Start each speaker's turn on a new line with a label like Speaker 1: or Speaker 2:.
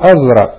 Speaker 1: أزرق.